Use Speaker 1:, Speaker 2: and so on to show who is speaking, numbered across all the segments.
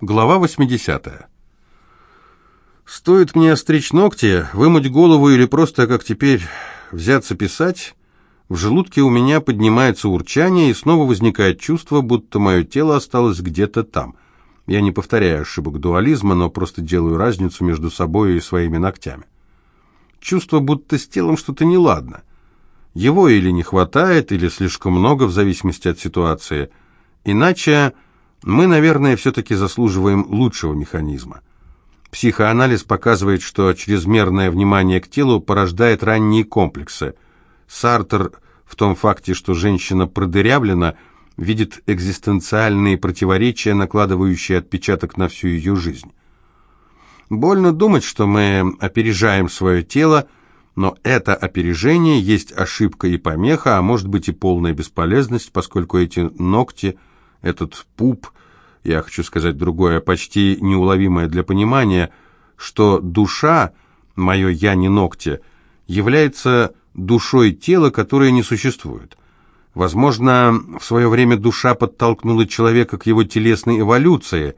Speaker 1: Глава 80. Стоит мне остричь ногти, вымыть голову или просто, как теперь, взяться писать, в желудке у меня поднимается урчание и снова возникает чувство, будто мое тело осталось где-то там. Я не повторяю ошибок дуализма, но просто делаю разницу между собой и своими ногтями. Чувство, будто с телом что-то неладно. Его или не хватает, или слишком много, в зависимости от ситуации. Иначе мы, наверное, все-таки заслуживаем лучшего механизма. Психоанализ показывает, что чрезмерное внимание к телу порождает ранние комплексы. Сартер в том факте, что женщина продырявлена, видит экзистенциальные противоречия, накладывающие отпечаток на всю ее жизнь. Больно думать, что мы опережаем свое тело, но это опережение есть ошибка и помеха, а может быть и полная бесполезность, поскольку эти ногти – этот пуп, я хочу сказать другое, почти неуловимое для понимания, что душа, мое «я» не ногти, является душой тела, которое не существует. Возможно, в свое время душа подтолкнула человека к его телесной эволюции,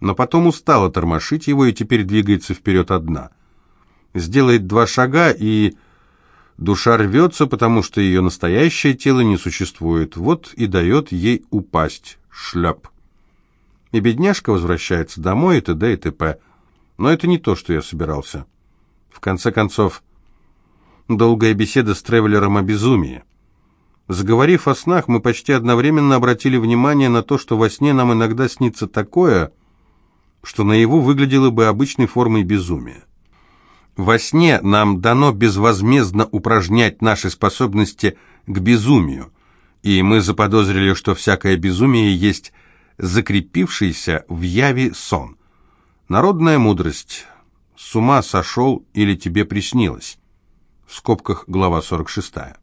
Speaker 1: но потом устала тормошить его и теперь двигается вперед одна. Сделает два шага и... Душа рвется, потому что ее настоящее тело не существует, вот и дает ей упасть, шляп. И бедняжка возвращается домой и т.д. и т.п. Но это не то, что я собирался. В конце концов, долгая беседа с Тревелером о безумии. Заговорив о снах, мы почти одновременно обратили внимание на то, что во сне нам иногда снится такое, что наяву выглядело бы обычной формой безумия. Во сне нам дано безвозмездно упражнять наши способности к безумию, и мы заподозрили, что всякое безумие есть закрепившийся в яве сон. Народная мудрость. С ума сошел или тебе приснилось? В скобках глава 46.